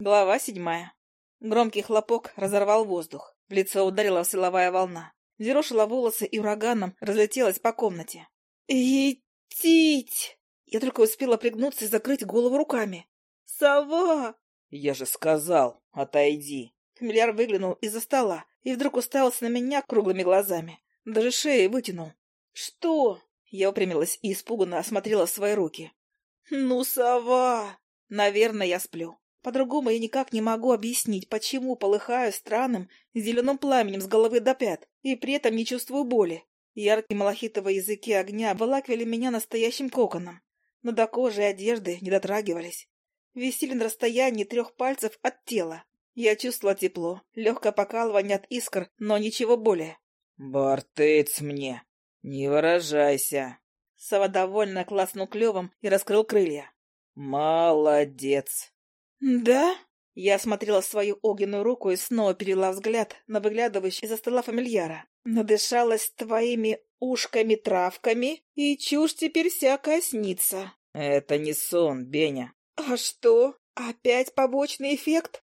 Глава седьмая. Громкий хлопок разорвал воздух. В лицо ударила силовая волна. Зерошила волосы и ураганом разлетелась по комнате. «Етить!» Я только успела пригнуться и закрыть голову руками. «Сова!» «Я же сказал, отойди!» Фамильяр выглянул из-за стола и вдруг уставился на меня круглыми глазами. Даже шеи вытянул. «Что?» Я упрямилась и испуганно осмотрела свои руки. «Ну, сова!» «Наверное, я сплю. По-другому я никак не могу объяснить, почему полыхаю странным зеленым пламенем с головы до пят и при этом не чувствую боли. Яркие малахитовые языки огня обволакивали меня настоящим коконом, но до кожи и одежды не дотрагивались. Висели на расстоянии трех пальцев от тела. Я чувствовала тепло, легкое покалывание от искр, но ничего более. «Бартыц мне! Не выражайся!» Сова довольно класснул клювом и раскрыл крылья. «Молодец!» «Да?» Я осмотрела свою огненную руку и снова перевела взгляд на выглядывающий из-за стола фамильяра. Надышалась твоими ушками-травками, и чушь теперь всякая снится. Это не сон, Беня. А что? Опять побочный эффект?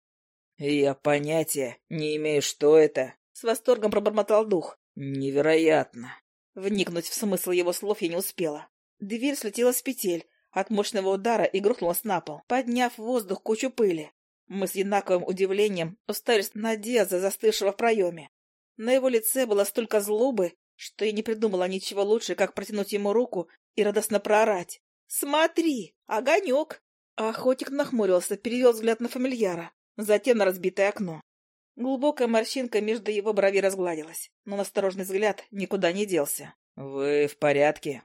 Я понятия не имею, что это. С восторгом пробормотал дух. Невероятно. Вникнуть в смысл его слов я не успела. Дверь слетела с петель от мощного удара и грохнулась на пол, подняв в воздух кучу пыли. Мы с одинаковым удивлением уставились на Диаза, застывшего в проеме. На его лице было столько злобы, что я не придумала ничего лучше, как протянуть ему руку и радостно проорать. «Смотри! Огонек!» Охотник нахмурился, перевел взгляд на фамильяра, затем на разбитое окно. Глубокая морщинка между его бровей разгладилась, но насторожный взгляд никуда не делся. «Вы в порядке?»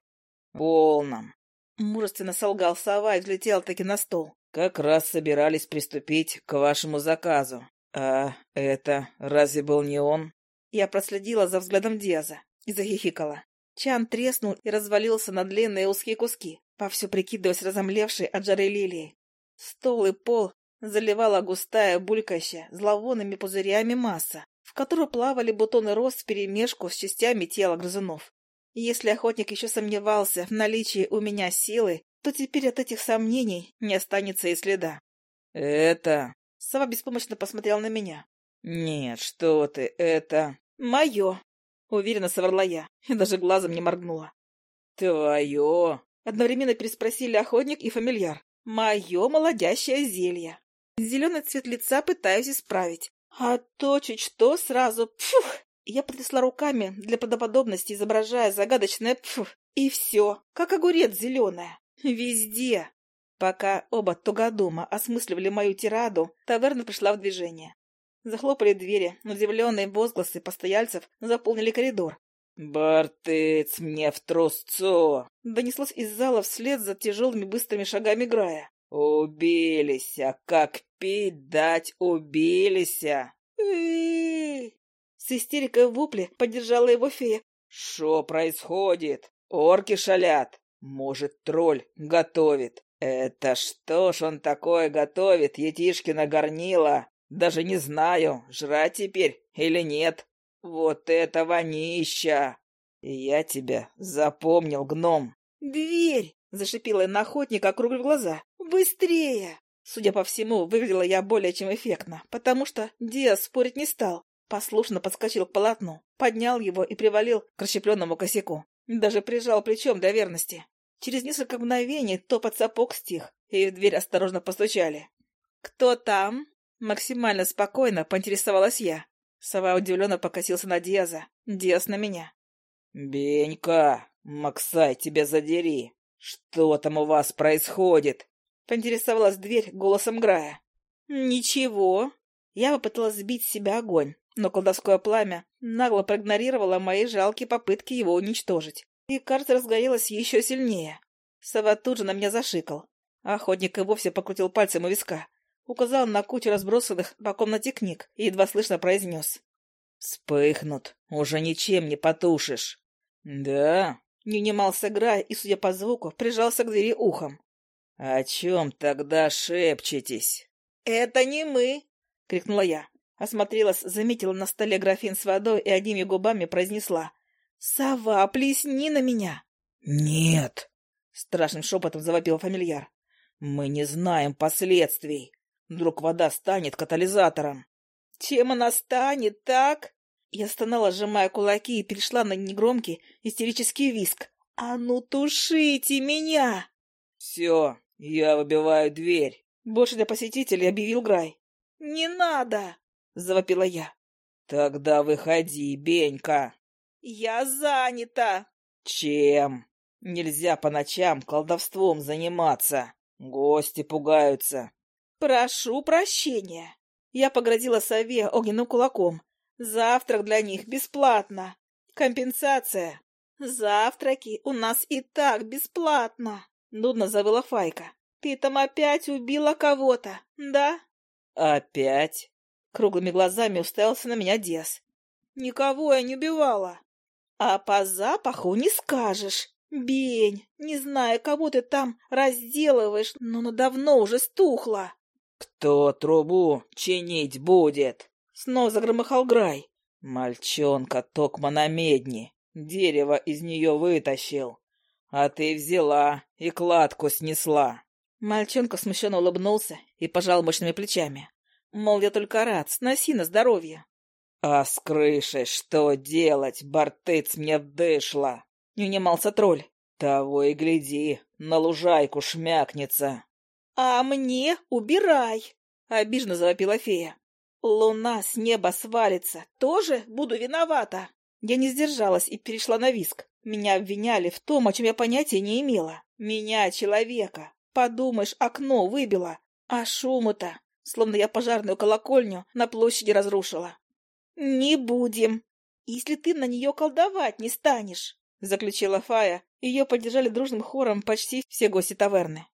«Полном». Мужественно солгал сова и взлетел таки на стол. Как раз собирались приступить к вашему заказу. А это разве был не он? Я проследила за взглядом Диаза и захихикала. Чан треснул и развалился на длинные узкие куски, вовсю прикидываясь разомлевшей от жары лилии. Стол и пол заливала густая, булькающая, зловонными пузырями масса, в которой плавали бутоны роз вперемешку с частями тела грызунов. Если охотник еще сомневался в наличии у меня силы, то теперь от этих сомнений не останется и следа. «Это...» Сова беспомощно посмотрел на меня. «Нет, что ты, это...» «Мое!» — уверенно соврала я и даже глазом не моргнула. «Твое!» — одновременно переспросили охотник и фамильяр. «Мое молодящее зелье!» Зеленый цвет лица пытаюсь исправить. А то чуть что сразу... Пфух! Я потрясла руками для правдоподобности, изображая загадочное «пфух». И все, как огурец зеленая. Везде. Пока оба тугодума осмысливали мою тираду, таверна пришла в движение. Захлопали двери, удивленные возгласы постояльцев заполнили коридор. «Бартыц мне в трусцо!» Донеслось из зала вслед за тяжелыми быстрыми шагами Грая. «Убились, а как пить дать убились!» С истерикой в вопле поддержала его фея. «Что происходит? Орки шалят!» Может, тролль готовит. Это что ж он такое готовит, Етишкина горнила? Даже не знаю, жрать теперь или нет. Вот это вонища! Я тебя запомнил, гном. Дверь! Зашипела на охотника, округлив глаза. Быстрее! Судя по всему, выглядела я более чем эффектно, потому что Диас спорить не стал. Послушно подскочил к полотну, поднял его и привалил к расщепленному косяку. Даже прижал плечом для верности. Через несколько мгновений топот сапог стих, и в дверь осторожно постучали. «Кто там?» Максимально спокойно поинтересовалась я. Сова удивленно покосился на Диаза. Диаз на меня. «Бенька, Максай, тебя задери! Что там у вас происходит?» Поинтересовалась дверь голосом Грая. «Ничего». Я попыталась сбить с себя огонь, но колдовское пламя нагло проигнорировало мои жалкие попытки его уничтожить и, кажется, разгорелась еще сильнее. Сова тут же на меня зашикал. Охотник и вовсе покрутил пальцем у виска, указал на кучу разбросанных по комнате книг и едва слышно произнес. «Вспыхнут, уже ничем не потушишь». «Да?» Не унимался Грай и, судя по звуку, прижался к двери ухом. «О чем тогда шепчетесь?» «Это не мы!» — крикнула я. Осмотрелась, заметила на столе графин с водой и одними губами произнесла. «Сова, плесни на меня!» «Нет!» — страшным шепотом завопил фамильяр. «Мы не знаем последствий. Вдруг вода станет катализатором. Чем она станет, так? Я стонала, сжимая кулаки, и перешла на негромкий истерический виск. «А ну, тушите меня!» «Все, я выбиваю дверь!» Больше для посетителей объявил Грай. «Не надо!» — завопила я. «Тогда выходи, Бенька!» «Я занята!» «Чем? Нельзя по ночам колдовством заниматься. Гости пугаются». «Прошу прощения!» Я погрозила сове огненным кулаком. «Завтрак для них бесплатно. Компенсация. Завтраки у нас и так бесплатно!» Нудно завыла Файка. «Ты там опять убила кого-то, да?» «Опять?» Круглыми глазами уставился на меня Дес. «Никого я не убивала». «А по запаху не скажешь. Бень, не знаю, кого ты там разделываешь, но она давно уже стухла». «Кто трубу чинить будет?» Снова загромыхал Грай. «Мальчонка токма на медни. Дерево из нее вытащил. А ты взяла и кладку снесла». Мальчонка смущенно улыбнулся и пожал мощными плечами. Мол, я только рад, сноси на здоровье. «А с крышей что делать, бортыц мне вдышла?» — не унимался тролль. «Того и гляди, на лужайку шмякнется». «А мне убирай!» — обиженно завопила фея. «Луна с неба свалится, тоже буду виновата!» Я не сдержалась и перешла на виск. Меня обвиняли в том, о чем я понятия не имела. Меня, человека. Подумаешь, окно выбило. А шуму-то, словно я пожарную колокольню на площади разрушила. «Не будем, если ты на нее колдовать не станешь», — заключила Фая. Ее поддержали дружным хором почти все гости таверны.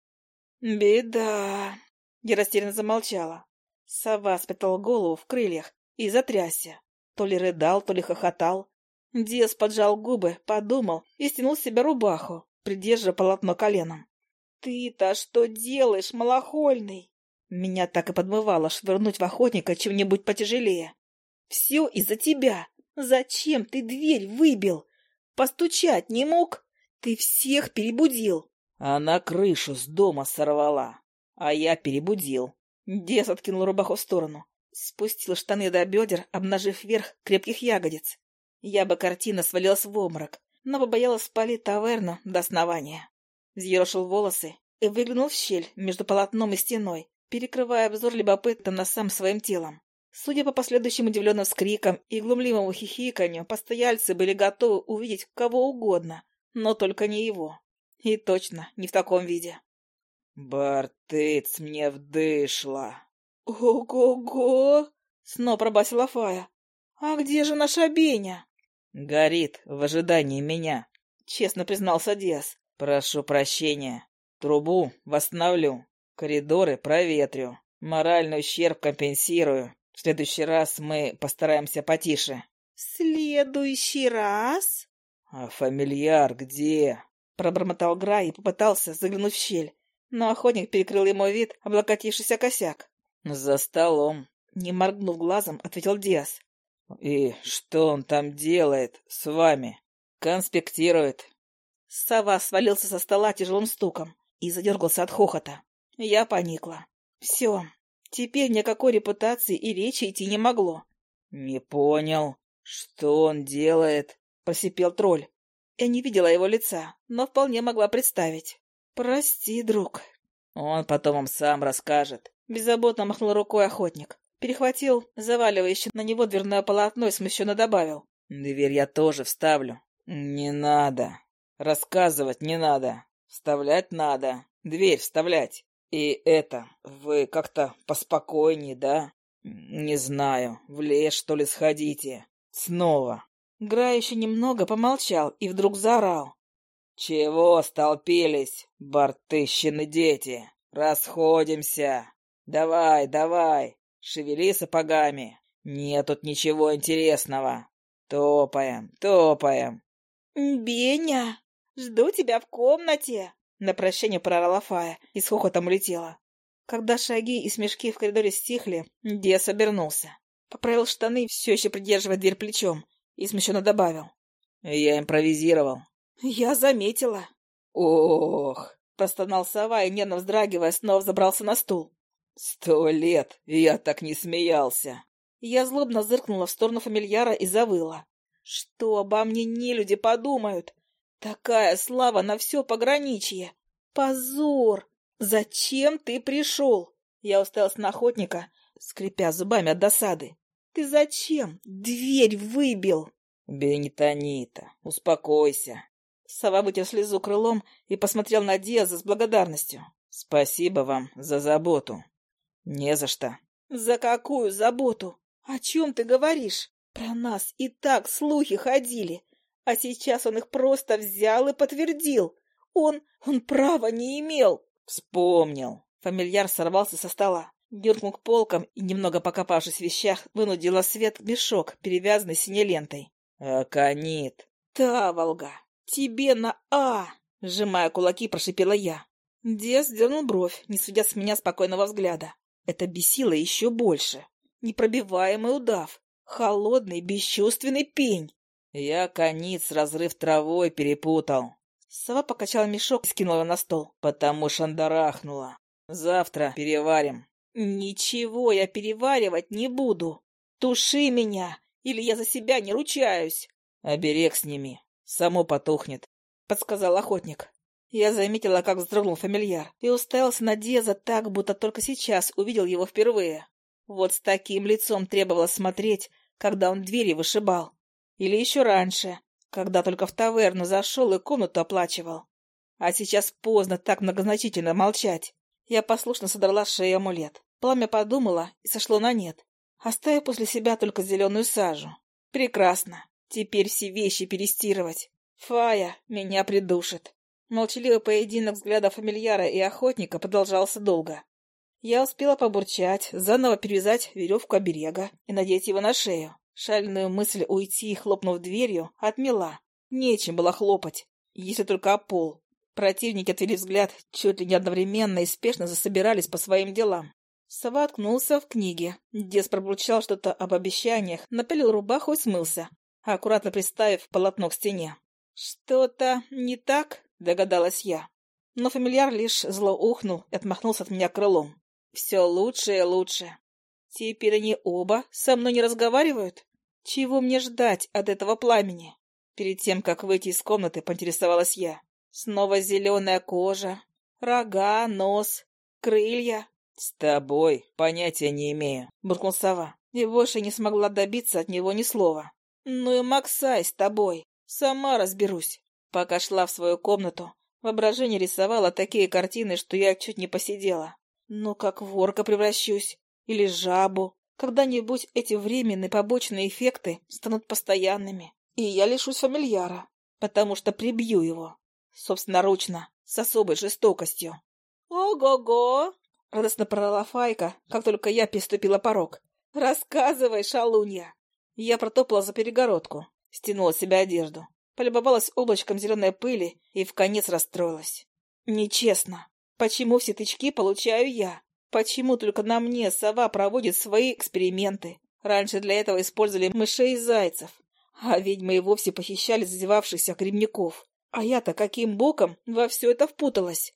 «Беда!» — я растерянно замолчала. Сова спрятал голову в крыльях и затрясся. То ли рыдал, то ли хохотал. Дес поджал губы, подумал и стянул с себя рубаху, придерживая полотно коленом. «Ты-то что делаешь, малохольный?» Меня так и подмывало швырнуть в охотника чем-нибудь потяжелее. «Все из-за тебя! Зачем ты дверь выбил? Постучать не мог? Ты всех перебудил!» Она крышу с дома сорвала, а я перебудил. Дес откинул рубаху в сторону, спустил штаны до бедер, обнажив верх крепких ягодиц. Я бы картина свалилась в обморок, но побоялась спалить таверну до основания. Взъерошил волосы и выглянул в щель между полотном и стеной, перекрывая обзор любопытным на сам своим телом. Судя по последующим удивленным скрикам и глумливому хихиканью, постояльцы были готовы увидеть кого угодно, но только не его. И точно не в таком виде. «Бартыц мне вдышла!» «Ого-го!» — снова пробасила Фая. «А где же наша Беня?» «Горит в ожидании меня», — честно признался Диас. «Прошу прощения. Трубу восстановлю, коридоры проветрю, моральный ущерб компенсирую. В следующий раз мы постараемся потише». «В следующий раз?» «А фамильяр где?» Пробормотал Грай и попытался заглянуть в щель, но охотник перекрыл ему вид, облокотившийся косяк. «За столом», — не моргнув глазом, ответил Диас. «И что он там делает с вами?» «Конспектирует». Сова свалился со стола тяжелым стуком и задергался от хохота. Я поникла. «Все, теперь никакой репутации и речи идти не могло». «Не понял, что он делает?» — просипел тролль. Я не видела его лица, но вполне могла представить. «Прости, друг». «Он потом вам сам расскажет». Беззаботно махнул рукой охотник. Перехватил заваливающее на него дверное полотно и смущенно добавил. «Дверь я тоже вставлю». «Не надо. Рассказывать не надо. Вставлять надо. Дверь вставлять. И это, вы как-то поспокойнее, да? Не знаю, в лес, что ли, сходите. Снова. Гра еще немного помолчал и вдруг заорал. «Чего столпились, бартыщины дети? Расходимся! Давай, давай, шевели сапогами! Нет тут ничего интересного! Топаем, топаем!» «Беня, жду тебя в комнате!» На прощание прорала Фая и с хохотом улетела. Когда шаги и смешки в коридоре стихли, Дес обернулся. Поправил штаны, все еще придерживая дверь плечом, и смущенно добавил. «Я импровизировал». «Я заметила». «Ох!» — простонал сова и, нервно вздрагивая, снова забрался на стул. Сто лет я так не смеялся. Я злобно зыркнула в сторону фамильяра и завыла. Что обо мне не люди подумают? Такая слава на все пограничье! Позор! Зачем ты пришел? Я уставилась на охотника, скрипя зубами от досады. Ты зачем? Дверь выбил! Бенитонита, успокойся. Сова вытер слезу крылом и посмотрел на Диаза с благодарностью. Спасибо вам за заботу. Не за что. За какую заботу? О чем ты говоришь? Про нас и так слухи ходили, а сейчас он их просто взял и подтвердил. Он... он права не имел. Вспомнил. Фамильяр сорвался со стола, дернул к полкам и, немного покопавшись в вещах, вынудила свет мешок, перевязанный синей лентой. «Аконит!» «Та, Волга, тебе на «А!» Сжимая кулаки, прошипела я. Дес дернул бровь, не сведя с меня спокойного взгляда. Это бесило еще больше. Непробиваемый удав. Холодный, бесчувственный пень. Я конец разрыв травой перепутал. Сова покачала мешок и скинула на стол. Потому шандарахнула. Завтра переварим. Ничего я переваривать не буду. Туши меня, или я за себя не ручаюсь. Оберег сними. Само потухнет, — подсказал охотник. Я заметила, как вздрогнул фамильяр, и уставился на Деза так, будто только сейчас увидел его впервые. Вот с таким лицом требовалось смотреть, когда он двери вышибал. Или еще раньше, когда только в таверну зашел и комнату оплачивал. А сейчас поздно так многозначительно молчать. Я послушно содрала с шеи амулет. Пламя подумала и сошло на нет, оставив после себя только зеленую сажу. Прекрасно. Теперь все вещи перестирывать. Фая меня придушит. Молчаливый поединок взгляда фамильяра и охотника продолжался долго. Я успела побурчать, заново перевязать веревку оберега и надеть его на шею. Шальную мысль уйти, хлопнув дверью, отмела. Нечем было хлопать, если только о пол. Противники отвели взгляд, чуть ли не одновременно и спешно засобирались по своим делам. Сова откнулся в книге. Дес пробурчал что-то об обещаниях, напялил рубаху и смылся, аккуратно приставив полотно к стене. «Что-то не так?» — догадалась я. Но фамильяр лишь зло ухнул и отмахнулся от меня крылом. «Все лучше и лучше. Теперь они оба со мной не разговаривают? Чего мне ждать от этого пламени? Перед тем, как выйти из комнаты, поинтересовалась я. Снова зеленая кожа, рога, нос, крылья. — С тобой понятия не имею, — буркнул сова. И больше не смогла добиться от него ни слова. — Ну и Максай с тобой. Сама разберусь. Пока шла в свою комнату, воображение рисовало такие картины, что я чуть не посидела. Ну, как ворка превращусь или жабу. Когда-нибудь эти временные побочные эффекты станут постоянными, и я лишусь фамильяра, потому что прибью его. Собственноручно, с особой жестокостью. «Ого-го!» — радостно прорала Файка, как только я переступила порог. «Рассказывай, шалунья!» Я протопала за перегородку, стянула с себя одежду, полюбовалась облачком зеленой пыли и в конец расстроилась. «Нечестно. Почему все тычки получаю я? Почему только на мне сова проводит свои эксперименты? Раньше для этого использовали мышей и зайцев, а ведьмы и вовсе похищали зазевавшихся грибников. А я-то каким боком во все это впуталась?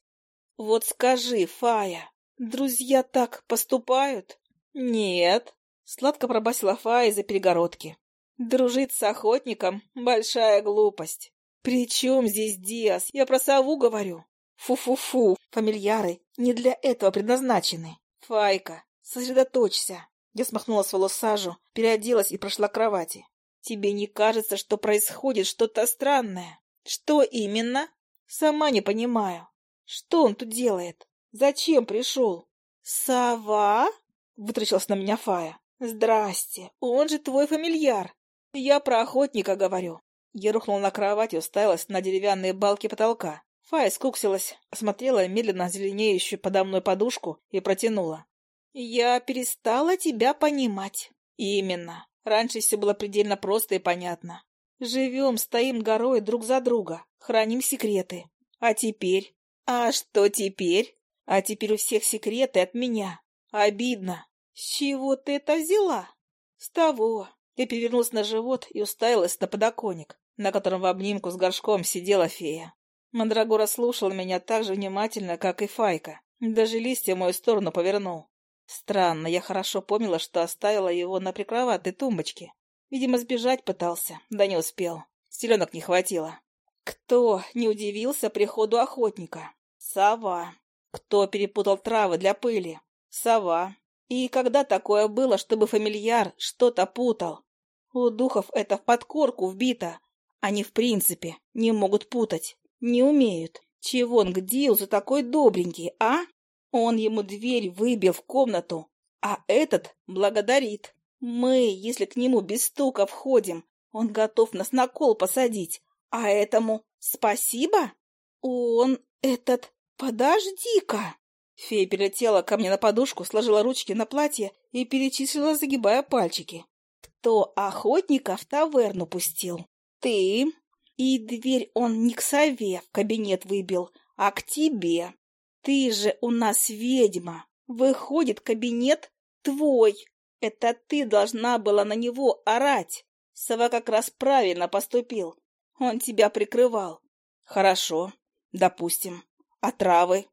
Вот скажи, Фая, друзья так поступают? Нет. Сладко пробасила Фая из-за перегородки. Дружить с охотником — большая глупость. При чем здесь Диас? Я про сову говорю. Фу-фу-фу, фамильяры не для этого предназначены. Файка, сосредоточься. Я смахнула с волос сажу, переоделась и прошла к кровати. Тебе не кажется, что происходит что-то странное? Что именно? Сама не понимаю. Что он тут делает? Зачем пришел? Сова? Вытрачилась на меня Фая. Здрасте, он же твой фамильяр. Я про охотника говорю. Я рухнула на кровать и уставилась на деревянные балки потолка. Фая скуксилась, осмотрела медленно зеленеющую подо мной подушку и протянула. «Я перестала тебя понимать». «Именно. Раньше все было предельно просто и понятно. Живем, стоим горой друг за друга, храним секреты. А теперь? А что теперь? А теперь у всех секреты от меня. Обидно. С чего ты это взяла? С того. Я перевернулась на живот и уставилась на подоконник, на котором в обнимку с горшком сидела фея. Мандрагора слушал меня так же внимательно, как и Файка. Даже листья в мою сторону повернул. Странно, я хорошо помнила, что оставила его на прикроватной тумбочке. Видимо, сбежать пытался, да не успел. Селенок не хватило. Кто не удивился приходу охотника? Сова. Кто перепутал травы для пыли? Сова. И когда такое было, чтобы фамильяр что-то путал? У духов это в подкорку вбито. Они в принципе не могут путать, не умеют. Чевонг Дилзу такой добренький, а? Он ему дверь выбил в комнату, а этот благодарит. Мы, если к нему без стука входим, он готов нас на кол посадить. А этому спасибо? Он, этот, подожди-ка. Фея перелетела ко мне на подушку, сложила ручки на платье и перечислила, загибая пальчики. Кто охотника в таверну пустил? Ты. И дверь он не к сове в кабинет выбил, а к тебе. Ты же у нас ведьма. Выходит, кабинет твой. Это ты должна была на него орать. Сова как раз правильно поступил. Он тебя прикрывал. Хорошо, допустим. А травы?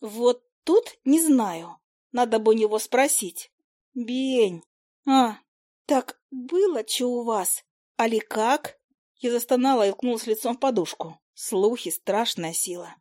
Вот тут не знаю. Надо бы у него спросить. Бень. А, так было что у вас? Али как? Я застонала и уткнулась лицом в подушку. Слухи — страшная сила.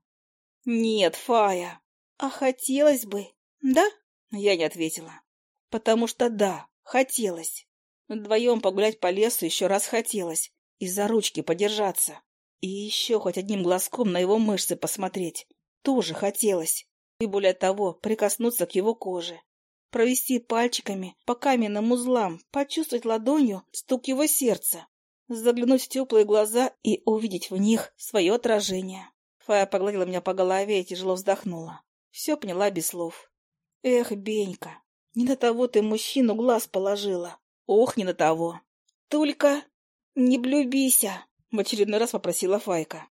Нет, Фая. А хотелось бы, да? Я не ответила. Потому что да, хотелось. Вдвоем погулять по лесу еще раз хотелось. И за ручки подержаться. И еще хоть одним глазком на его мышцы посмотреть. Тоже хотелось. И более того, прикоснуться к его коже. Провести пальчиками по каменным узлам, почувствовать ладонью стук его сердца. Заглянуть в теплые глаза и увидеть в них свое отражение. Фая погладила меня по голове и тяжело вздохнула. Все поняла без слов. Эх, Бенька, не на того ты мужчину глаз положила. Ох, не на того. Только не блюбися, в очередной раз попросила Файка.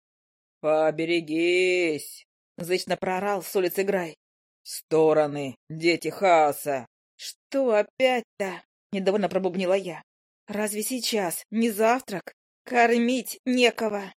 Поберегись, зычно проорал с улицы Грай. Стороны, дети хаоса. Что опять-то? Недовольно пробубнила я. Разве сейчас не завтрак? Кормить некого.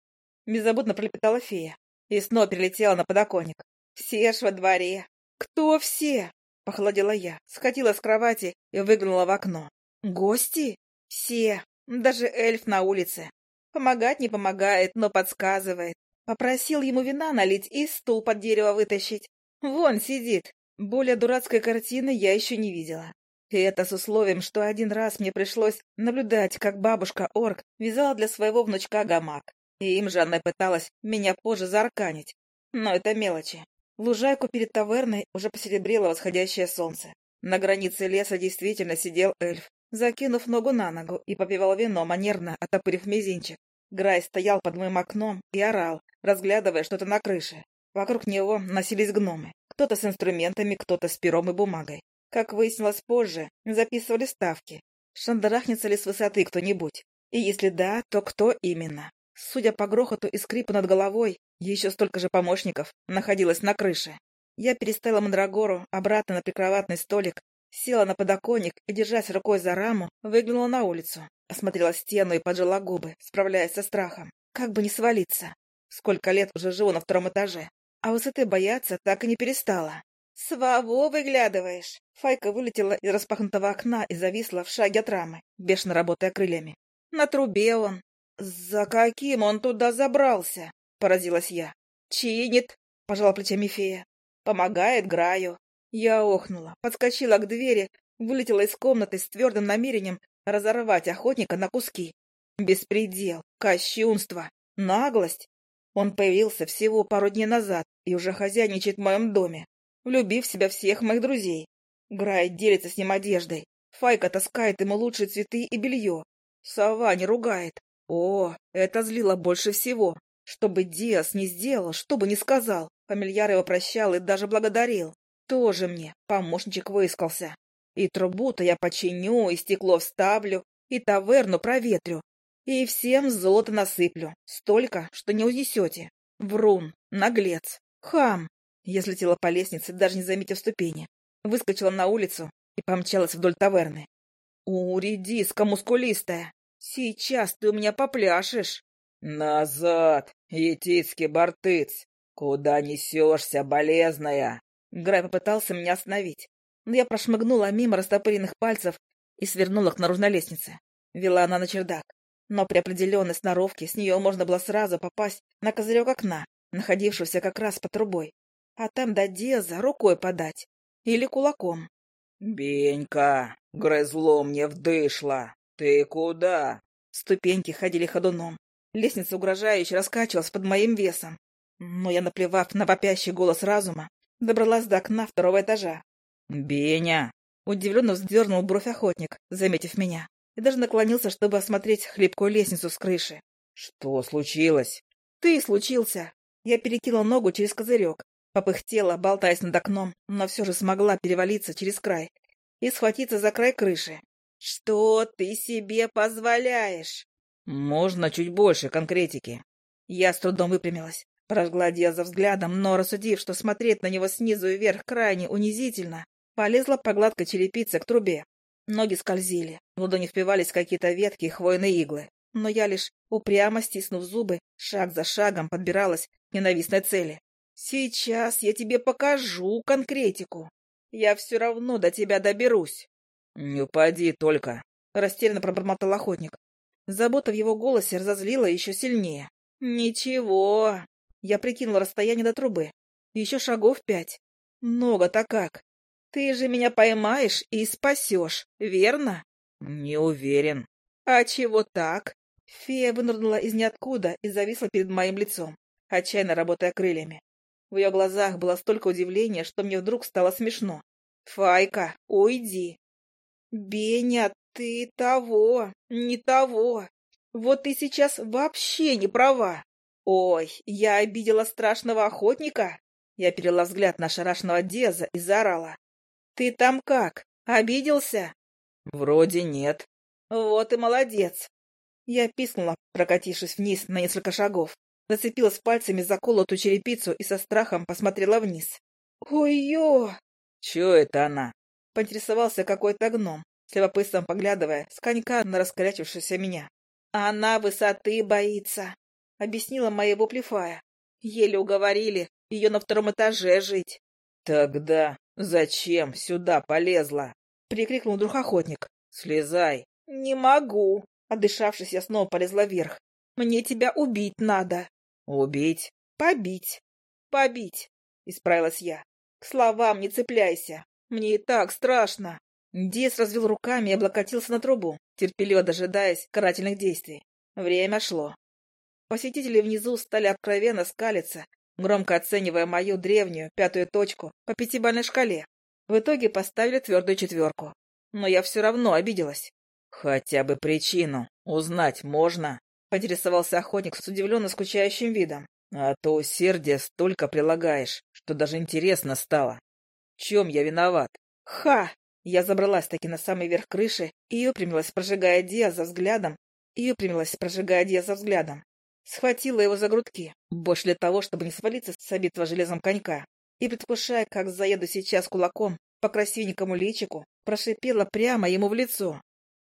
Беззаботно пролепетала фея и снова перелетела на подоконник. Все ж во дворе. Кто все? Похолодела я, сходила с кровати и выглянула в окно. Гости? Все. Даже эльф на улице. Помогать не помогает, но подсказывает. Попросил ему вина налить и стул под дерево вытащить. Вон сидит. Более дурацкой картины я еще не видела. И это с условием, что один раз мне пришлось наблюдать, как бабушка-орк вязала для своего внучка гамак. И им же она пыталась меня позже заарканить. Но это мелочи. Лужайку перед таверной уже посеребрило восходящее солнце. На границе леса действительно сидел эльф, закинув ногу на ногу и попивал вино манерно, отопырив мизинчик. Грай стоял под моим окном и орал, разглядывая что-то на крыше. Вокруг него носились гномы. Кто-то с инструментами, кто-то с пером и бумагой. Как выяснилось позже, записывали ставки. Шандарахнется ли с высоты кто-нибудь? И если да, то кто именно? Судя по грохоту и скрипу над головой, еще столько же помощников находилось на крыше. Я переставила мандрагору обратно на прикроватный столик, села на подоконник и, держась рукой за раму, выглянула на улицу. Осмотрела стену и поджала губы, справляясь со страхом. Как бы не свалиться. Сколько лет уже живу на втором этаже. А высоты бояться так и не перестала. «Сваво выглядываешь!» Файка вылетела из распахнутого окна и зависла в шаге от рамы, бешено работая крыльями. «На трубе он!» «За каким он туда забрался?» — поразилась я. «Чинит», — пожала плечами фея. «Помогает Граю». Я охнула, подскочила к двери, вылетела из комнаты с твердым намерением разорвать охотника на куски. Беспредел, кощунство, наглость. Он появился всего пару дней назад и уже хозяйничает в моем доме, влюбив в себя всех моих друзей. Грай делится с ним одеждой. Файка таскает ему лучшие цветы и белье. Сова не ругает, о, это злило больше всего. Что бы Диас не сделал, что бы ни сказал, фамильяр его прощал и даже благодарил. Тоже мне помощничек выискался. И трубу-то я починю, и стекло вставлю, и таверну проветрю, и всем золото насыплю. Столько, что не унесете. Врун, наглец, хам. Я слетела по лестнице, даже не заметив ступени. Выскочила на улицу и помчалась вдоль таверны. У, редиска мускулистая. Сейчас ты у меня попляшешь. Назад, етицкий бортыц! Куда несешься, болезная? Грай попытался меня остановить. но я прошмыгнула мимо растопыренных пальцев и свернула к наружной лестнице. Вела она на чердак. Но при определенной сноровке с нее можно было сразу попасть на козырек окна, находившегося как раз под трубой. А там до Деза рукой подать. Или кулаком. «Бенька, грызло мне вдышло. Ты куда?» Ступеньки ходили ходуном. Лестница угрожающе раскачивалась под моим весом. Но я, наплевав на вопящий голос разума, добралась до окна второго этажа. «Беня!» Удивленно вздернул бровь охотник, заметив меня, и даже наклонился, чтобы осмотреть хлипкую лестницу с крыши. «Что случилось?» «Ты случился!» Я перекинула ногу через козырек, попыхтела, болтаясь над окном, но все же смогла перевалиться через край и схватиться за край крыши. «Что ты себе позволяешь?» «Можно чуть больше конкретики». Я с трудом выпрямилась, прожгла за взглядом, но, рассудив, что смотреть на него снизу и вверх крайне унизительно, полезла по гладкой черепице к трубе. Ноги скользили, в ладони впивались какие-то ветки и хвойные иглы. Но я лишь, упрямо стиснув зубы, шаг за шагом подбиралась к ненавистной цели. «Сейчас я тебе покажу конкретику. Я все равно до тебя доберусь». «Не упади только», — растерянно пробормотал охотник. Забота в его голосе разозлила еще сильнее. «Ничего». Я прикинул расстояние до трубы. Еще шагов пять. Много-то как. Ты же меня поймаешь и спасешь, верно? Не уверен. А чего так? Фея вынырнула из ниоткуда и зависла перед моим лицом, отчаянно работая крыльями. В ее глазах было столько удивления, что мне вдруг стало смешно. «Файка, уйди!» «Беня, ты того, не того. Вот ты сейчас вообще не права. Ой, я обидела страшного охотника?» Я перела взгляд на шарашного Деза и заорала. «Ты там как? Обиделся?» «Вроде нет». «Вот и молодец!» Я пискнула, прокатившись вниз на несколько шагов, зацепилась пальцами за колотую черепицу и со страхом посмотрела вниз. «Ой-ё!» «Чё это она?» — поинтересовался какой-то гном, с любопытством поглядывая с конька на раскорячившуюся меня. «Она высоты боится», — объяснила моя воплифая. «Еле уговорили ее на втором этаже жить». «Тогда зачем сюда полезла?» — прикрикнул вдруг охотник. «Слезай!» «Не могу!» Отдышавшись, я снова полезла вверх. «Мне тебя убить надо!» «Убить?» «Побить!» «Побить!» — исправилась я. «К словам не цепляйся! Мне и так страшно!» Дес развел руками и облокотился на трубу, терпеливо дожидаясь карательных действий. Время шло. Посетители внизу стали откровенно скалиться громко оценивая мою древнюю пятую точку по пятибалльной шкале. В итоге поставили твердую четверку. Но я все равно обиделась. «Хотя бы причину узнать можно?» — поинтересовался охотник с удивленно скучающим видом. «А то усердие столько прилагаешь, что даже интересно стало. В чем я виноват?» «Ха!» Я забралась таки на самый верх крыши и выпрямилась, прожигая Диаза взглядом, и выпрямилась, прожигая Диаза взглядом. Схватила его за грудки, больше для того, чтобы не свалиться с обитого железом конька, и, предвкушая, как заеду сейчас кулаком по красивенькому личику, прошипела прямо ему в лицо.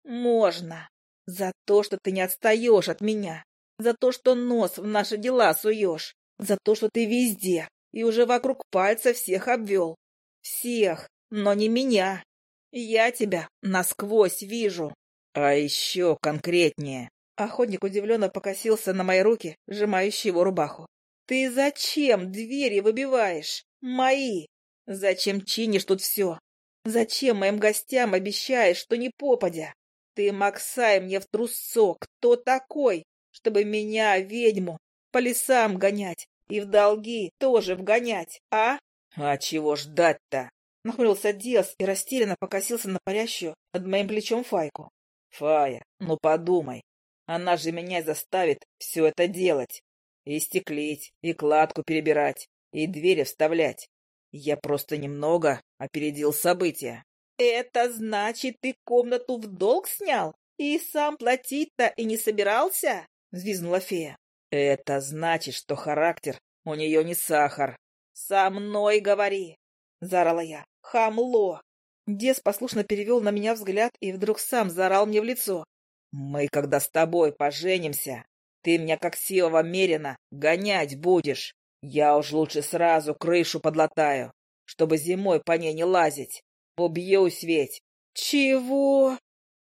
«Можно! За то, что ты не отстаешь от меня! За то, что нос в наши дела суешь! За то, что ты везде и уже вокруг пальца всех обвел! Всех, но не меня! Я тебя насквозь вижу!» «А еще конкретнее!» Охотник удивленно покосился на мои руки, сжимающие его рубаху. «Ты зачем двери выбиваешь? Мои! Зачем чинишь тут все? Зачем моим гостям обещаешь, что не попадя? Ты, Максай, мне в трусцо, кто такой, чтобы меня, ведьму, по лесам гонять и в долги тоже вгонять, а?» «А чего ждать-то?» Нахмурился Диас и растерянно покосился на парящую над моим плечом Файку. «Фая, ну подумай, она же меня заставит все это делать. И стеклить, и кладку перебирать, и двери вставлять. Я просто немного опередил события. «Это значит, ты комнату в долг снял? И сам платить-то и не собирался?» — взвизгнула фея. «Это значит, что характер у нее не сахар». «Со мной говори!» — заорала я. «Хамло!» Дес послушно перевел на меня взгляд и вдруг сам заорал мне в лицо. Мы, когда с тобой поженимся, ты меня как силова мерина гонять будешь. Я уж лучше сразу крышу подлатаю, чтобы зимой по ней не лазить. Убьюсь ведь. Чего?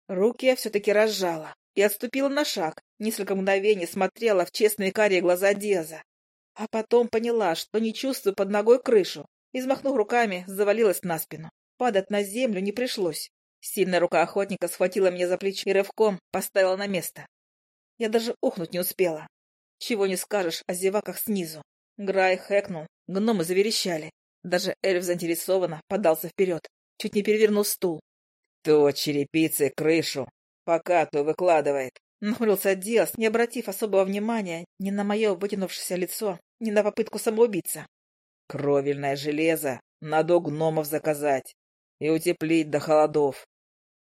Руки я все-таки разжала и отступила на шаг, несколько мгновений смотрела в честные карие глаза Деза. А потом поняла, что не чувствую под ногой крышу, и, взмахнув руками, завалилась на спину. Падать на землю не пришлось. Сильная рука охотника схватила меня за плечо и рывком поставила на место. Я даже ухнуть не успела. Чего не скажешь о зеваках снизу. Грай хэкнул, гномы заверещали. Даже эльф заинтересованно подался вперед, чуть не перевернул стул. «То черепицей крышу, пока то выкладывает». Нахмурился Диас, не обратив особого внимания ни на мое вытянувшееся лицо, ни на попытку самоубийца. «Кровельное железо надо у гномов заказать и утеплить до холодов».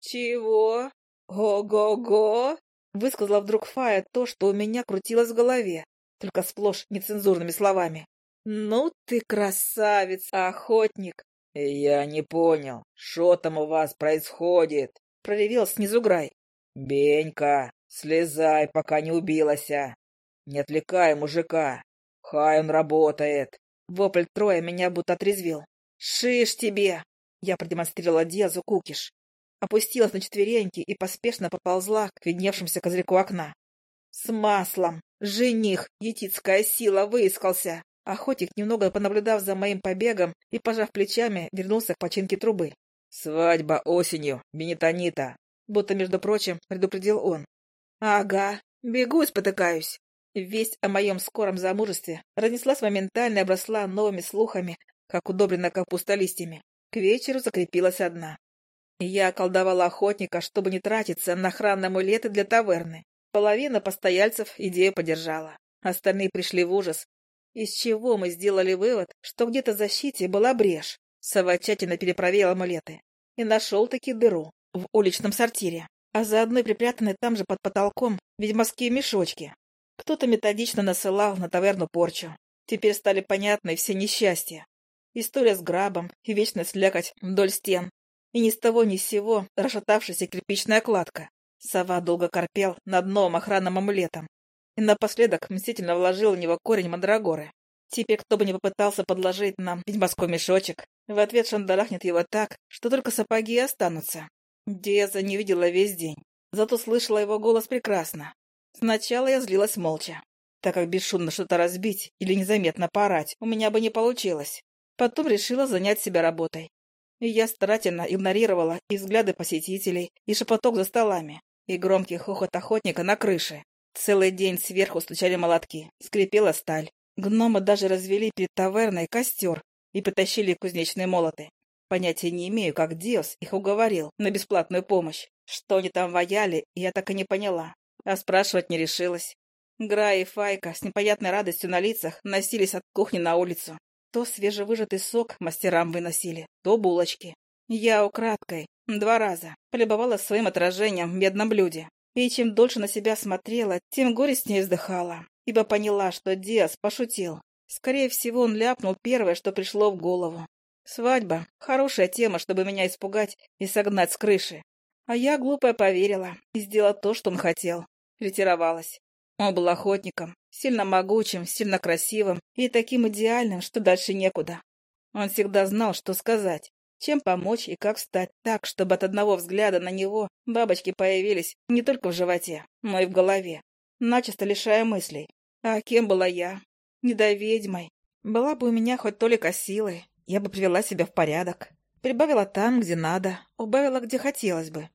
«Чего? Ого-го!» Высказала вдруг Фая то, что у меня крутилось в голове, только сплошь нецензурными словами. «Ну ты красавец, охотник!» «Я не понял, что там у вас происходит?» — проревел снизу Грай. «Бенька, слезай, пока не убилася. Не отвлекай мужика. Хай он работает». Вопль Троя меня будто отрезвил. «Шиш тебе!» Я продемонстрировала Диазу кукиш опустилась на четвереньки и поспешно поползла к видневшемуся козырьку окна. С маслом! Жених! Етицкая сила выискался! Охотник, немного понаблюдав за моим побегом и, пожав плечами, вернулся к починке трубы. «Свадьба осенью, Бенитонита!» Будто, между прочим, предупредил он. «Ага, бегу и спотыкаюсь». Весть о моем скором замужестве разнеслась моментально и обросла новыми слухами, как удобрена капуста листьями. К вечеру закрепилась одна. Я околдовала охотника, чтобы не тратиться на охранные амулеты для таверны. Половина постояльцев идею поддержала. Остальные пришли в ужас. Из чего мы сделали вывод, что где-то в защите была брешь. Сова тщательно перепроверил амулеты. И нашел таки дыру в уличном сортире. А заодно и припрятанные там же под потолком ведьмовские мешочки. Кто-то методично насылал на таверну порчу. Теперь стали понятны все несчастья. История с грабом и вечная слякоть вдоль стен, и ни с того ни с сего расшатавшаяся кирпичная кладка. Сова долго корпел над новым охранным амулетом и напоследок мстительно вложил в него корень мандрагоры. Теперь кто бы ни попытался подложить нам ведьмовской мешочек, в ответ шандарахнет его так, что только сапоги останутся. Диаза не видела весь день, зато слышала его голос прекрасно. Сначала я злилась молча, так как бесшумно что-то разбить или незаметно поорать у меня бы не получилось. Потом решила занять себя работой и я старательно игнорировала и взгляды посетителей, и шепоток за столами, и громкий хохот охотника на крыше. Целый день сверху стучали молотки, скрипела сталь. Гномы даже развели перед таверной костер и притащили кузнечные молоты. Понятия не имею, как Диос их уговорил на бесплатную помощь. Что они там ваяли, я так и не поняла. А спрашивать не решилась. Гра и Файка с непонятной радостью на лицах носились от кухни на улицу. То свежевыжатый сок мастерам выносили, то булочки. Я украдкой, два раза, полюбовалась своим отражением в медном блюде. И чем дольше на себя смотрела, тем горестнее вздыхала, ибо поняла, что Диас пошутил. Скорее всего, он ляпнул первое, что пришло в голову. Свадьба — хорошая тема, чтобы меня испугать и согнать с крыши. А я, глупая, поверила и сделала то, что он хотел. Ретировалась. Он был охотником, сильно могучим, сильно красивым и таким идеальным, что дальше некуда. Он всегда знал, что сказать, чем помочь и как встать так, чтобы от одного взгляда на него бабочки появились не только в животе, но и в голове, начисто лишая мыслей. А кем была я? Недоведьмой. Была бы у меня хоть толика силы, я бы привела себя в порядок. Прибавила там, где надо, убавила, где хотелось бы.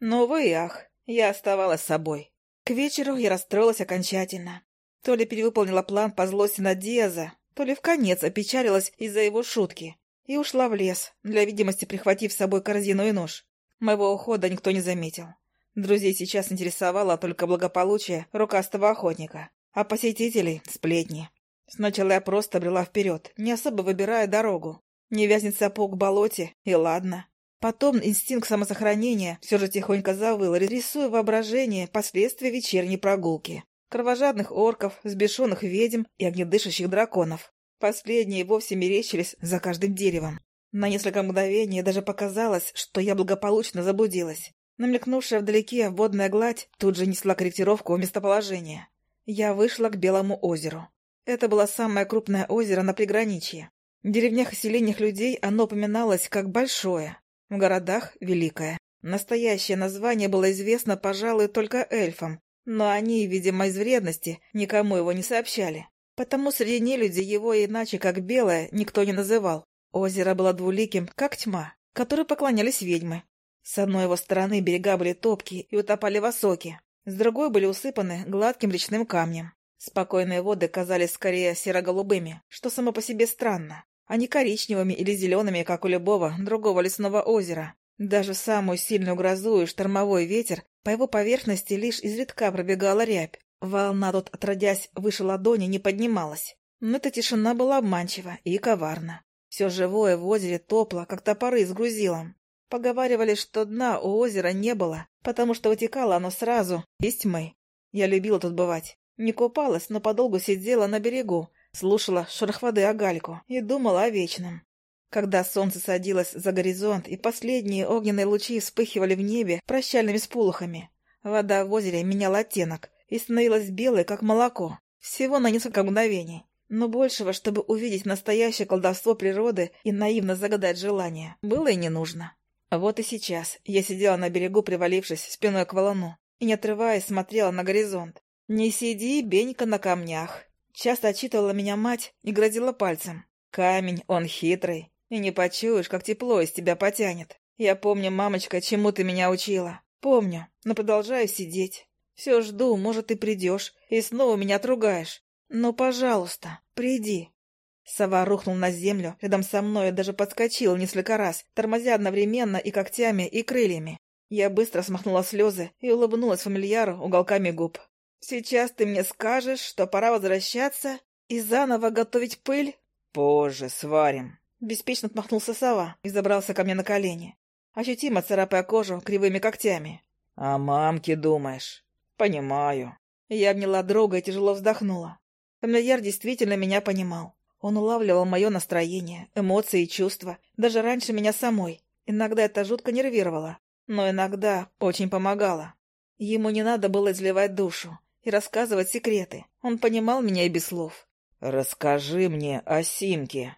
Но, увы и ах, я оставалась собой. К вечеру я расстроилась окончательно. То ли перевыполнила план по злости на Диаза, то ли в конец опечалилась из-за его шутки и ушла в лес, для видимости прихватив с собой корзину и нож. Моего ухода никто не заметил. Друзей сейчас интересовало только благополучие рукастого охотника, а посетителей — сплетни. Сначала я просто брела вперед, не особо выбирая дорогу. Не вязнет сапог в болоте, и ладно. Потом инстинкт самосохранения все же тихонько завыл, рисуя воображение последствия вечерней прогулки. Кровожадных орков, сбешенных ведьм и огнедышащих драконов. Последние вовсе мерещились за каждым деревом. На несколько мгновений даже показалось, что я благополучно заблудилась. Намелькнувшая вдалеке водная гладь тут же несла корректировку в местоположение. Я вышла к Белому озеру. Это было самое крупное озеро на приграничье. В деревнях и селениях людей оно упоминалось как большое, в городах — Великая. Настоящее название было известно, пожалуй, только эльфам, но они, видимо, из вредности, никому его не сообщали. Потому среди нелюди его иначе, как Белое, никто не называл. Озеро было двуликим, как тьма, которой поклонялись ведьмы. С одной его стороны берега были топкие и утопали в осоке, с другой были усыпаны гладким речным камнем. Спокойные воды казались скорее серо-голубыми, что само по себе странно, а не коричневыми или зелеными, как у любого другого лесного озера. Даже в самую сильную грозу и штормовой ветер по его поверхности лишь изредка пробегала рябь. Волна тут, отродясь выше ладони, не поднималась. Но эта тишина была обманчива и коварна. Все живое в озере топло, как топоры с грузилом. Поговаривали, что дна у озера не было, потому что вытекало оно сразу из тьмы. Я любила тут бывать. Не купалась, но подолгу сидела на берегу, слушала шорох воды о гальку и думала о вечном. Когда солнце садилось за горизонт и последние огненные лучи вспыхивали в небе прощальными сполохами, вода в озере меняла оттенок и становилась белой, как молоко, всего на несколько мгновений. Но большего, чтобы увидеть настоящее колдовство природы и наивно загадать желание, было и не нужно. Вот и сейчас я сидела на берегу, привалившись спиной к валуну, и, не отрываясь, смотрела на горизонт. «Не сиди, Бенька, на камнях!» Часто отчитывала меня мать и грозила пальцем. «Камень, он хитрый, и не почуешь, как тепло из тебя потянет. Я помню, мамочка, чему ты меня учила. Помню, но продолжаю сидеть. Все жду, может, ты придешь, и снова меня отругаешь. Ну, пожалуйста, приди». Сова рухнул на землю рядом со мной и даже подскочил несколько раз, тормозя одновременно и когтями, и крыльями. Я быстро смахнула слезы и улыбнулась фамильяру уголками губ. «Сейчас ты мне скажешь, что пора возвращаться и заново готовить пыль?» «Позже сварим», — беспечно отмахнулся сова и забрался ко мне на колени, ощутимо царапая кожу кривыми когтями. «О мамке думаешь?» «Понимаю». Я обняла друга и тяжело вздохнула. Фамильяр действительно меня понимал. Он улавливал мое настроение, эмоции и чувства, даже раньше меня самой. Иногда это жутко нервировало, но иногда очень помогало. Ему не надо было изливать душу и рассказывать секреты. Он понимал меня и без слов. «Расскажи мне о Симке».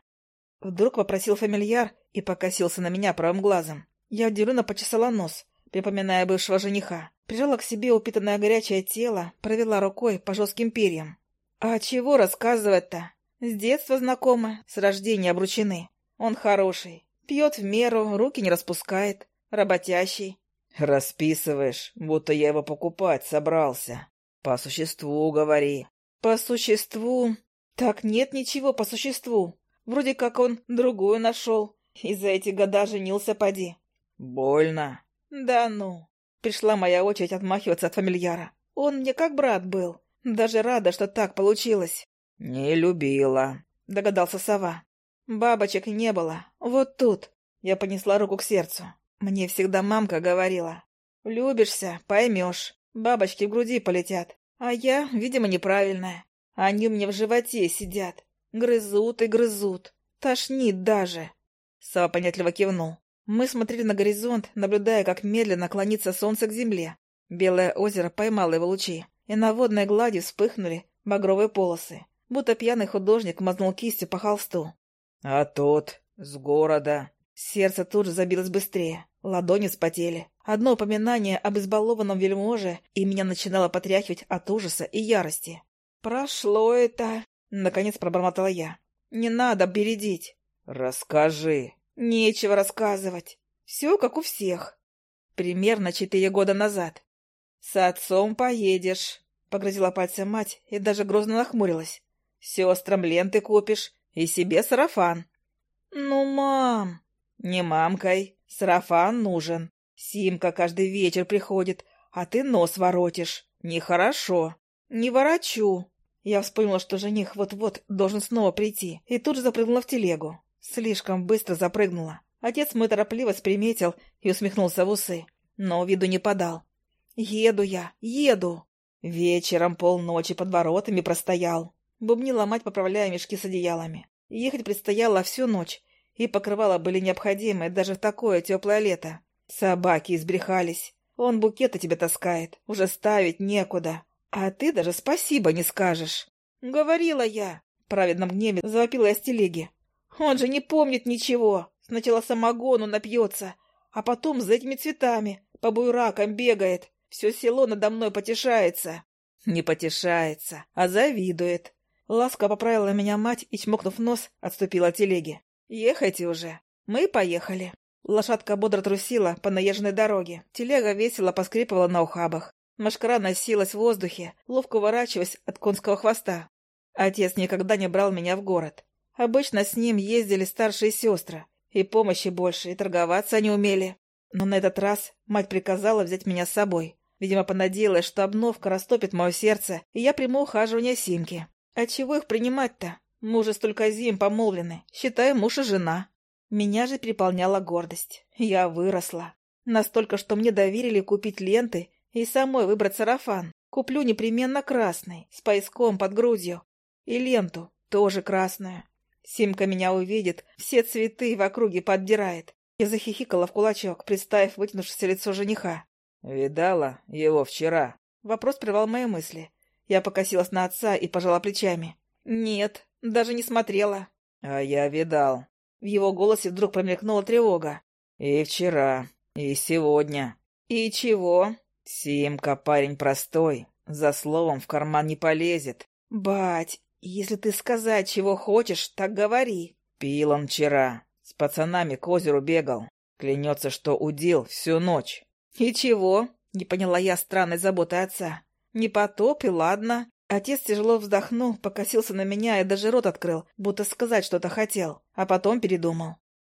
Вдруг попросил фамильяр и покосился на меня правым глазом. Я удивленно почесала нос, припоминая бывшего жениха. Прижала к себе упитанное горячее тело, провела рукой по жестким перьям. «А чего рассказывать-то? С детства знакомы, с рождения обручены. Он хороший, пьет в меру, руки не распускает, работящий. Расписываешь, будто я его покупать собрался. По существу говори. По существу? Так нет ничего по существу. Вроде как он другую нашел. И за эти года женился поди. Больно? Да ну. Пришла моя очередь отмахиваться от фамильяра. Он мне как брат был. Даже рада, что так получилось. «Не любила», — догадался сова. «Бабочек не было. Вот тут». Я понесла руку к сердцу. Мне всегда мамка говорила. «Любишься, поймешь. Бабочки в груди полетят. А я, видимо, неправильная. Они мне в животе сидят. Грызут и грызут. Тошнит даже». Сава понятливо кивнул. Мы смотрели на горизонт, наблюдая, как медленно клонится солнце к земле. Белое озеро поймало его лучи, и на водной глади вспыхнули багровые полосы будто пьяный художник мазнул кистью по холсту. «А тот, с города...» Сердце тут же забилось быстрее, ладони спотели. Одно упоминание об избалованном вельможе, и меня начинало потряхивать от ужаса и ярости. «Прошло это...» — наконец пробормотала я. «Не надо бередить». «Расскажи». «Нечего рассказывать. Все как у всех. Примерно четыре года назад. С отцом поедешь», — погрозила пальцем мать и даже грозно нахмурилась. Сестрам ленты купишь и себе сарафан. Ну, мам... Не мамкой. Сарафан нужен. Симка каждый вечер приходит, а ты нос воротишь. Нехорошо. Не ворочу. Я вспомнила, что жених вот-вот должен снова прийти, и тут же запрыгнула в телегу. Слишком быстро запрыгнула. Отец мой торопливо сприметил и усмехнулся в усы, но виду не подал. «Еду я, еду!» Вечером полночи под воротами простоял. Бубнила мать, поправляя мешки с одеялами. Ехать предстояло всю ночь, и покрывала были необходимы даже в такое теплое лето. Собаки избрехались. Он букеты тебе таскает, уже ставить некуда. А ты даже спасибо не скажешь. Говорила я. В праведном гневе завопила я с телеги. Он же не помнит ничего. Сначала самогону напьется, а потом за этими цветами по буйракам бегает. Все село надо мной потешается. Не потешается, а завидует. Ласка поправила меня мать и, чмокнув нос, отступила от телеги. «Ехайте уже. Мы поехали». Лошадка бодро трусила по наезженной дороге. Телега весело поскрипывала на ухабах. Машкара носилась в воздухе, ловко уворачиваясь от конского хвоста. Отец никогда не брал меня в город. Обычно с ним ездили старшие сестры. И помощи больше, и торговаться они умели. Но на этот раз мать приказала взять меня с собой. Видимо, понадеялась, что обновка растопит мое сердце, и я приму ухаживание Симки. А чего их принимать-то? Мы уже столько зим помолвлены, считаю муж и жена. Меня же переполняла гордость. Я выросла. Настолько, что мне доверили купить ленты и самой выбрать сарафан. Куплю непременно красный, с пояском под грудью. И ленту, тоже красную. Симка меня увидит, все цветы в округе поддирает. Я захихикала в кулачок, представив вытянувшееся лицо жениха. «Видала его вчера?» Вопрос прервал мои мысли. Я покосилась на отца и пожала плечами. «Нет, даже не смотрела». «А я видал. В его голосе вдруг промелькнула тревога. «И вчера, и сегодня». «И чего?» «Симка парень простой, за словом в карман не полезет». «Бать, если ты сказать, чего хочешь, так говори». «Пил он вчера, с пацанами к озеру бегал. Клянется, что удил всю ночь». «И чего?» — не поняла я странной заботы отца. «Не потоп, и ладно. Отец тяжело вздохнул, покосился на меня и даже рот открыл, будто сказать что-то хотел, а потом передумал.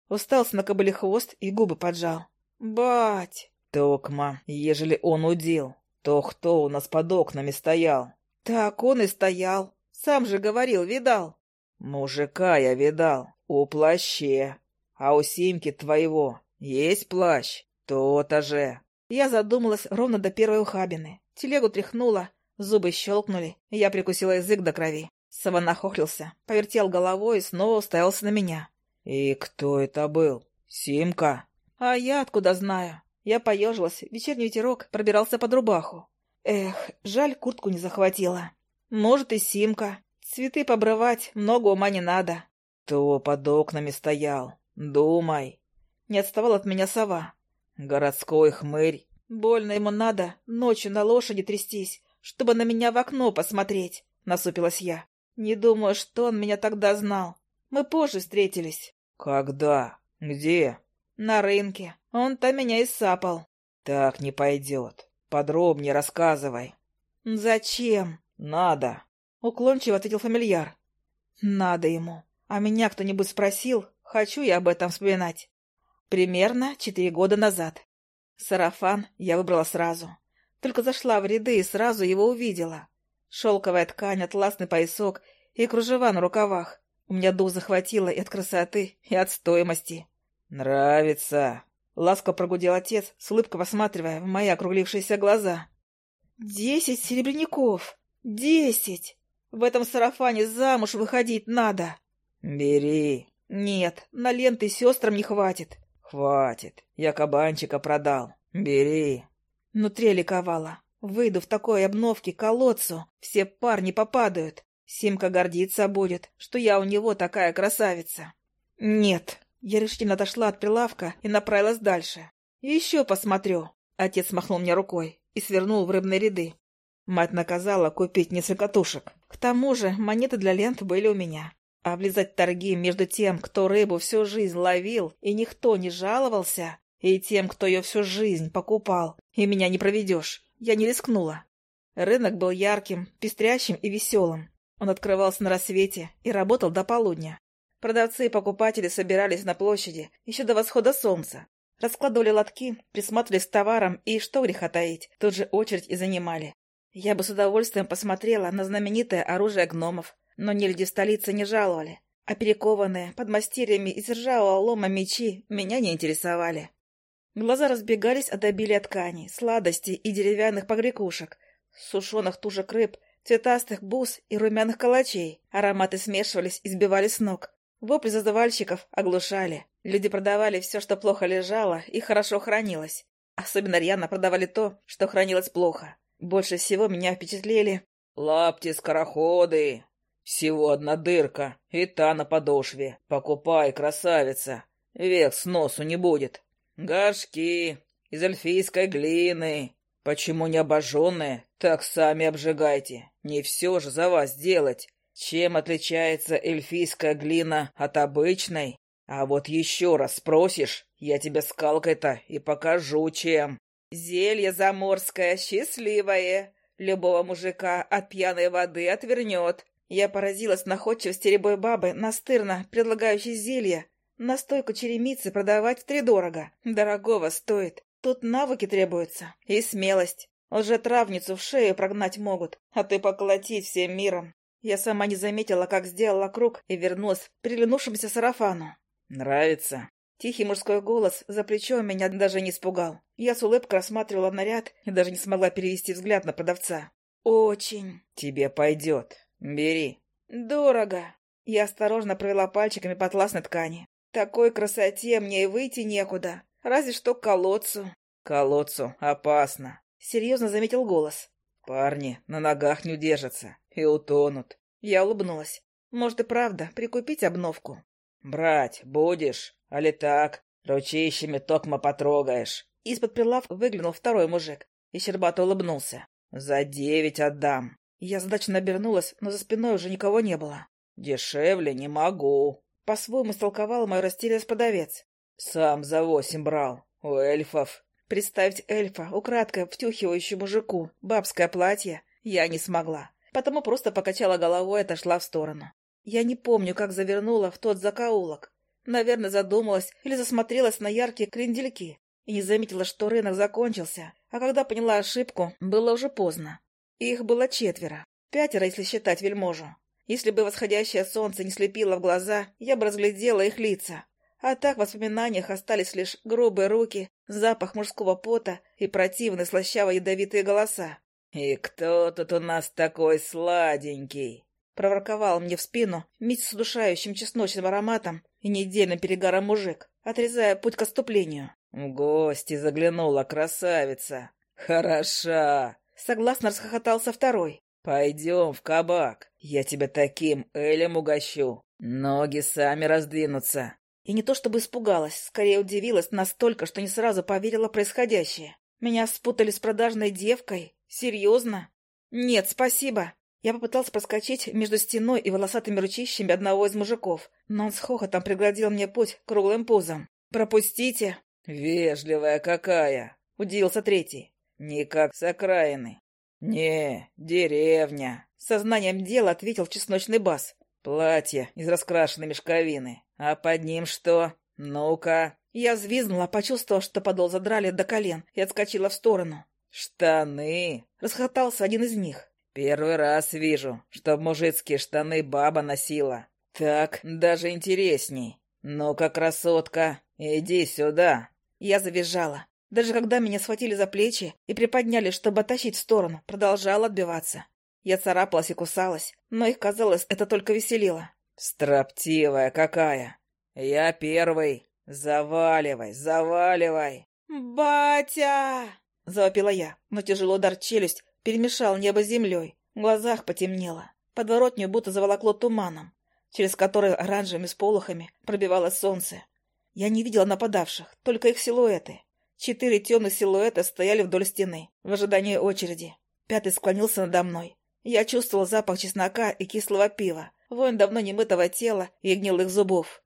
Устался на кобыле хвост и губы поджал. «Бать!» «Токма, ежели он удил, то кто у нас под окнами стоял?» «Так он и стоял. Сам же говорил, видал». «Мужика я видал. У плаще. А у Симки твоего есть плащ? То-то же». Я задумалась ровно до первой ухабины. Телегу тряхнула, Зубы щелкнули, и я прикусила язык до крови. Сова нахохлился, повертел головой и снова уставился на меня. «И кто это был? Симка?» «А я откуда знаю?» Я поежилась, вечерний ветерок пробирался под рубаху. Эх, жаль, куртку не захватила. Может, и Симка. Цветы побрывать много ума не надо. Кто под окнами стоял? Думай. Не отставал от меня сова. Городской хмырь. Больно ему надо ночью на лошади трястись, чтобы на меня в окно посмотреть, — насупилась я. Не думаю, что он меня тогда знал. Мы позже встретились. — Когда? Где? — На рынке. Он-то меня и сапал. — Так не пойдет. Подробнее рассказывай. — Зачем? — Надо. — уклончиво ответил фамильяр. — Надо ему. А меня кто-нибудь спросил, хочу я об этом вспоминать. Примерно четыре года назад. Сарафан я выбрала сразу. Только зашла в ряды и сразу его увидела. Шелковая ткань, атласный поясок и кружева на рукавах. У меня дух захватило и от красоты, и от стоимости. «Нравится!» — ласко прогудел отец, с улыбкой посматривая в мои округлившиеся глаза. «Десять серебряников! Десять! В этом сарафане замуж выходить надо!» «Бери!» «Нет, на ленты сестрам не хватит!» «Хватит! Я кабанчика продал! Бери!» Внутри ликовала. Выйду в такой обновке к колодцу, все парни попадают. Симка гордиться будет, что я у него такая красавица. Нет, я решительно отошла от прилавка и направилась дальше. Еще посмотрю. Отец махнул мне рукой и свернул в рыбные ряды. Мать наказала купить несколько тушек. К тому же монеты для лент были у меня. Влезать в торги между тем, кто рыбу всю жизнь ловил, и никто не жаловался, и тем, кто ее всю жизнь покупал, и меня не проведешь. Я не рискнула. Рынок был ярким, пестрящим и веселым. Он открывался на рассвете и работал до полудня. Продавцы и покупатели собирались на площади еще до восхода солнца. Раскладывали лотки, присматривались к товарам и, что греха таить, тут же очередь и занимали. Я бы с удовольствием посмотрела на знаменитое оружие гномов, но нельди в столице не жаловали, а перекованные под мастерьями из ржавого лома мечи меня не интересовали. Глаза разбегались от обилия тканей, сладостей и деревянных погрекушек, сушеных тушек рыб, цветастых бус и румяных калачей. Ароматы смешивались и сбивали с ног. Вопли зазывальщиков оглушали. Люди продавали все, что плохо лежало и хорошо хранилось. Особенно рьяно продавали то, что хранилось плохо. Больше всего меня впечатлили... «Лапти-скороходы! Всего одна дырка, и та на подошве. Покупай, красавица! Век с носу не будет!» Горшки из эльфийской глины. Почему не обожженные? Так сами обжигайте. Не все же за вас делать. Чем отличается эльфийская глина от обычной? А вот еще раз спросишь, я тебе скалкой-то и покажу, чем. Зелье заморское, счастливое. Любого мужика от пьяной воды отвернет. Я поразилась находчивости рябой бабы, настырно предлагающей зелье. Настойку черемицы продавать втридорого. Дорогого стоит. Тут навыки требуются. И смелость. Лжетравницу в шею прогнать могут, а ты поколотить всем миром. Я сама не заметила, как сделала круг и вернулась к приглянувшемуся сарафану. «Нравится?» Тихий мужской голос за плечом меня даже не испугал. Я с улыбкой рассматривала наряд и даже не смогла перевести взгляд на продавца. «Очень». «Тебе пойдет. Бери». «Дорого». Я осторожно провела пальчиками по атласной ткани. Такой красоте мне и выйти некуда. Разве что к колодцу. Колодцу опасно. Серьезно заметил голос. Парни на ногах не удержатся и утонут. Я улыбнулась. Может и правда прикупить обновку. Брать будешь, али так, ручищами токмо потрогаешь. Из-под прилавка выглянул второй мужик и щербато улыбнулся. За девять отдам. Я задачно обернулась, но за спиной уже никого не было. Дешевле не могу. По-своему истолковал мою растерянность продавец. Сам за восемь брал. У эльфов. Представить эльфа, украдкой втюхивающую мужику, бабское платье, я не смогла. Потому просто покачала головой и отошла в сторону. Я не помню, как завернула в тот закоулок. Наверное, задумалась или засмотрелась на яркие крендельки и не заметила, что рынок закончился. А когда поняла ошибку, было уже поздно. Их было четверо. Пятеро, если считать вельможу. Если бы восходящее солнце не слепило в глаза, я бы разглядела их лица. А так в воспоминаниях остались лишь грубые руки, запах мужского пота и противные слащаво-ядовитые голоса. «И кто тут у нас такой сладенький?» Проворковал мне в спину вместе с удушающим чесночным ароматом и недельным перегаром мужик, отрезая путь к отступлению. «В гости заглянула красавица! Хороша!» Согласно расхохотался второй. «Пойдем в кабак, я тебя таким элем угощу. Ноги сами раздвинутся». И не то чтобы испугалась, скорее удивилась настолько, что не сразу поверила происходящее. Меня спутали с продажной девкой? Серьезно? Нет, спасибо. Я попытался проскочить между стеной и волосатыми ручищами одного из мужиков, но он с хохотом преградил мне путь круглым пузом. «Пропустите!» «Вежливая какая!» — удивился третий. «Не как с окраины. «Не, деревня», — сознанием дела ответил чесночный бас. «Платье из раскрашенной мешковины. А под ним что? Ну-ка». Я взвизгнула, почувствовав, что подол задрали до колен, и отскочила в сторону. «Штаны!» — расхотался один из них. «Первый раз вижу, что мужицкие штаны баба носила. Так даже интересней. Ну-ка, красотка, иди сюда!» Я завизжала. Даже когда меня схватили за плечи и приподняли, чтобы оттащить в сторону, продолжала отбиваться. Я царапалась и кусалась, но их, казалось, это только веселило. «Строптивая какая! Я первый! Заваливай, заваливай!» «Батя!» — завопила я, но тяжело удар челюсть перемешал небо с землей. В глазах потемнело. Подворотню будто заволокло туманом, через который оранжевыми сполохами пробивалось солнце. Я не видела нападавших, только их силуэты. Четыре темных силуэта стояли вдоль стены, в ожидании очереди. Пятый склонился надо мной. Я чувствовал запах чеснока и кислого пива, вонь давно немытого тела и гнилых зубов.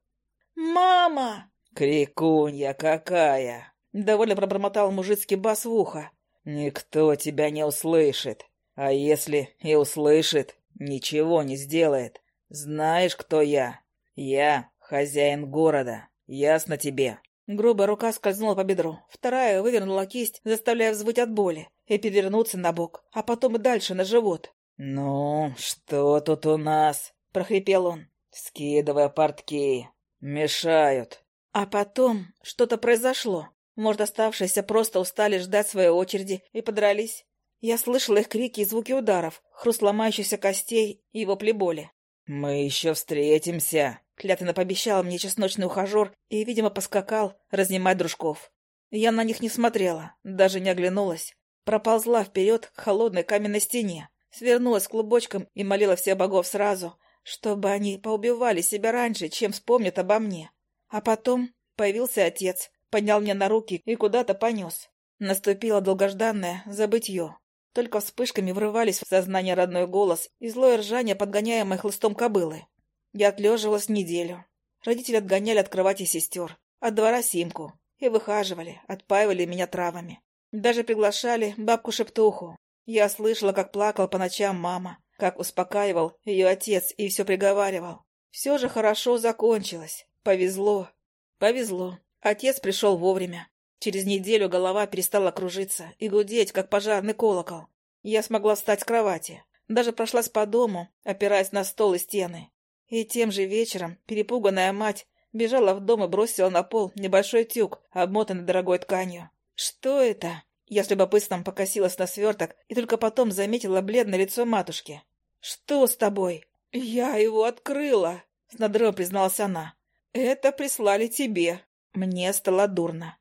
«Мама!» «Крикунья какая!» Довольно пробормотал мужицкий бас в ухо. «Никто тебя не услышит. А если и услышит, ничего не сделает. Знаешь, кто я? Я хозяин города. Ясно тебе?» Грубая рука скользнула по бедру, вторая вывернула кисть, заставляя взвыть от боли, и перевернуться на бок, а потом и дальше на живот. «Ну, что тут у нас?» — прохрипел он, скидывая портки. «Мешают». А потом что-то произошло. Может, оставшиеся просто устали ждать своей очереди и подрались. Я слышала их крики и звуки ударов, хруст ломающихся костей и вопли боли. «Мы еще встретимся», Клятвенно пообещал мне чесночный ухажер и, видимо, поскакал разнимать дружков. Я на них не смотрела, даже не оглянулась. Проползла вперед к холодной каменной стене, свернулась клубочком и молила всех богов сразу, чтобы они поубивали себя раньше, чем вспомнят обо мне. А потом появился отец, поднял меня на руки и куда-то понес. Наступило долгожданное забытье. Только вспышками врывались в сознание родной голос и злое ржание, подгоняемое хлыстом кобылы. Я отлеживалась неделю. Родители отгоняли от кровати сестер, от двора Симку, и выхаживали, отпаивали меня травами. Даже приглашали бабку-шептуху. Я слышала, как плакал по ночам мама, как успокаивал ее отец и все приговаривал. Все же хорошо закончилось. Повезло. Повезло. Отец пришел вовремя. Через неделю голова перестала кружиться и гудеть, как пожарный колокол. Я смогла встать с кровати. Даже прошлась по дому, опираясь на стол и стены. И тем же вечером перепуганная мать бежала в дом и бросила на пол небольшой тюк, обмотанный дорогой тканью. «Что это?» Я с любопытством покосилась на сверток и только потом заметила бледное лицо матушки. «Что с тобой?» «Я его открыла», — с надрывом призналась она. «Это прислали тебе». Мне стало дурно.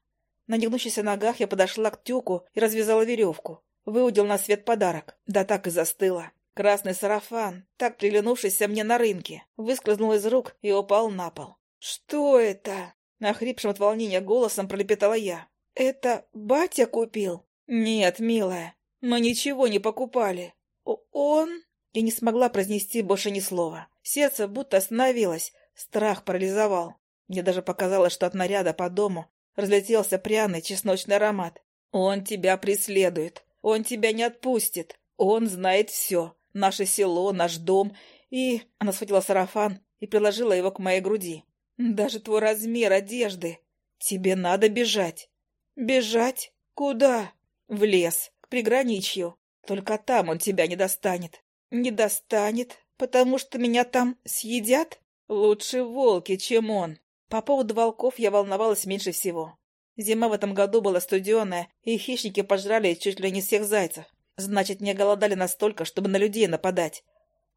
На негнущихся ногах я подошла к тюку и развязала веревку. Выудил на свет подарок. Да так и застыла. Красный сарафан, так приглянувшийся мне на рынке, выскользнул из рук и упал на пол. «Что это?» — нахрипшим от волнения голосом пролепетала я. «Это батя купил?» «Нет, милая, мы ничего не покупали. Он...» Я не смогла произнести больше ни слова. Сердце будто остановилось, страх парализовал. Мне даже показалось, что от наряда по дому разлетелся пряный чесночный аромат. «Он тебя преследует. Он тебя не отпустит. Он знает все. Наше село, наш дом. И...» Она схватила сарафан и приложила его к моей груди. «Даже твой размер одежды. Тебе надо бежать». «Бежать? Куда?» «В лес, к приграничью. Только там он тебя не достанет». «Не достанет, потому что меня там съедят?» «Лучше волки, чем он. По поводу волков я волновалась меньше всего. Зима в этом году была студеная, и хищники пожрали чуть ли не всех зайцев. Значит, не голодали настолько, чтобы на людей нападать.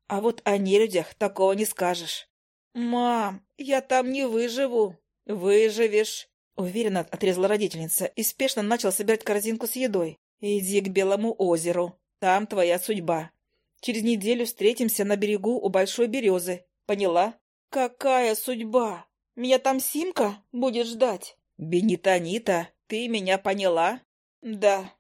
А вот о нелюдях такого не скажешь. «Мам, я там не выживу». «Выживешь», — уверенно отрезала родительница и спешно начала собирать корзинку с едой. «Иди к Белому озеру. Там твоя судьба. Через неделю встретимся на берегу у Большой Березы. Поняла?» «Какая судьба?» Меня там Симка будет ждать. Бенитанита, ты меня поняла? Да.